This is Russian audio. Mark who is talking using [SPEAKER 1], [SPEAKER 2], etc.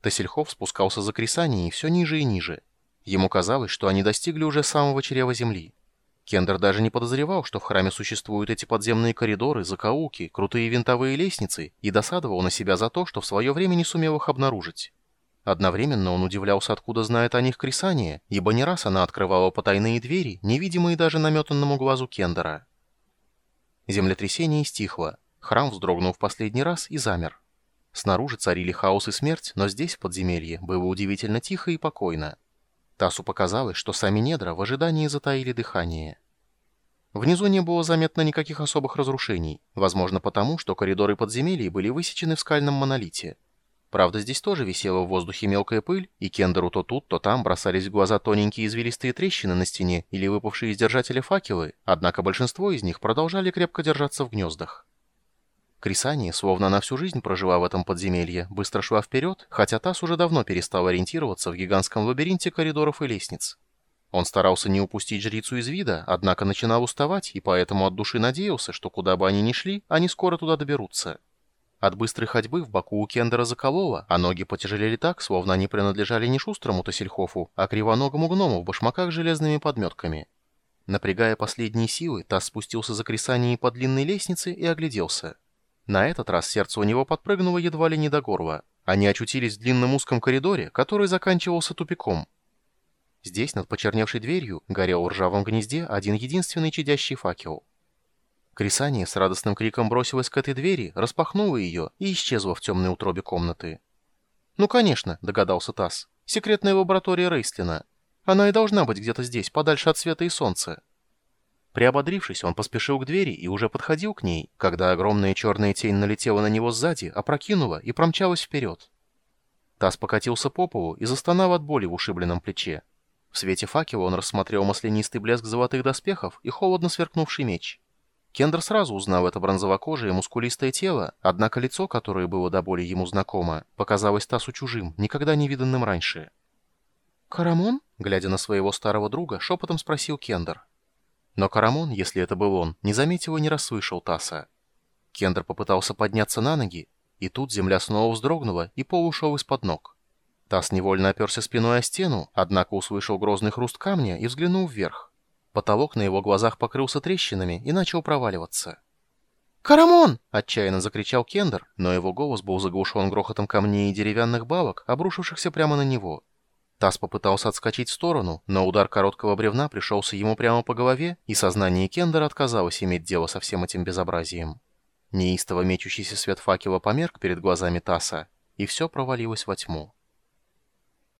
[SPEAKER 1] Тасельхов спускался за Крисанией все ниже и ниже. Ему казалось, что они достигли уже самого чрева земли. Кендер даже не подозревал, что в храме существуют эти подземные коридоры, закоулки, крутые винтовые лестницы, и досадовал на себя за то, что в свое время не сумел их обнаружить. Одновременно он удивлялся, откуда знает о них Крисания, ибо не раз она открывала потайные двери, невидимые даже наметанному глазу Кендера. Землетрясение стихло. Храм вздрогнул в последний раз и замер. Снаружи царили хаос и смерть, но здесь, в подземелье, было удивительно тихо и покойно. Тасу показалось, что сами недра в ожидании затаили дыхание. Внизу не было заметно никаких особых разрушений, возможно потому, что коридоры подземелья были высечены в скальном монолите. Правда, здесь тоже висела в воздухе мелкая пыль, и Кендеру то тут, то там бросались в глаза тоненькие извилистые трещины на стене или выпавшие из держателя факелы, однако большинство из них продолжали крепко держаться в гнездах. Крисания, словно она всю жизнь прожила в этом подземелье, быстро шла вперед, хотя Тасс уже давно перестал ориентироваться в гигантском лабиринте коридоров и лестниц. Он старался не упустить жрицу из вида, однако начинал уставать и поэтому от души надеялся, что куда бы они ни шли, они скоро туда доберутся. От быстрой ходьбы в боку у Кендера закололо, а ноги потяжелели так, словно они принадлежали не шустрому Тассельхофу, а кривоногому гному в башмаках с железными подметками. Напрягая последние силы, Тасс спустился за кресанией по длинной лестнице и огляделся. На этот раз сердце у него подпрыгнуло едва ли не до горла. Они очутились в длинном узком коридоре, который заканчивался тупиком. Здесь, над почерневшей дверью, горел в ржавом гнезде один единственный чадящий факел. Крисания с радостным криком бросилась к этой двери, распахнула ее и исчезла в темной утробе комнаты. «Ну, конечно», — догадался Тасс, — «секретная лаборатория Рейслина. Она и должна быть где-то здесь, подальше от света и солнца». Приободрившись, он поспешил к двери и уже подходил к ней, когда огромная черная тень налетела на него сзади, опрокинула и промчалась вперед. Тасс покатился по полу и застонал от боли в ушибленном плече. В свете факела он рассмотрел маслянистый блеск золотых доспехов и холодно сверкнувший меч. Кендер сразу узнал это бронзовокожее мускулистое тело, однако лицо, которое было до боли ему знакомо, показалось Тасу чужим, никогда не виданным раньше. «Карамон?» — глядя на своего старого друга, шепотом спросил Кендер. Но Карамон, если это был он, не заметил и не расслышал Таса. Кендер попытался подняться на ноги, и тут земля снова вздрогнула, и пол ушел из-под ног. Тасс невольно оперся спиной о стену, однако услышал грозный хруст камня и взглянул вверх. Потолок на его глазах покрылся трещинами и начал проваливаться. «Карамон!» — отчаянно закричал Кендер, но его голос был заглушен грохотом камней и деревянных балок, обрушившихся прямо на него. Тасс попытался отскочить в сторону, но удар короткого бревна пришелся ему прямо по голове, и сознание Кендера отказалось иметь дело со всем этим безобразием. Неистово мечущийся свет факела померк перед глазами Тасса, и все провалилось во тьму.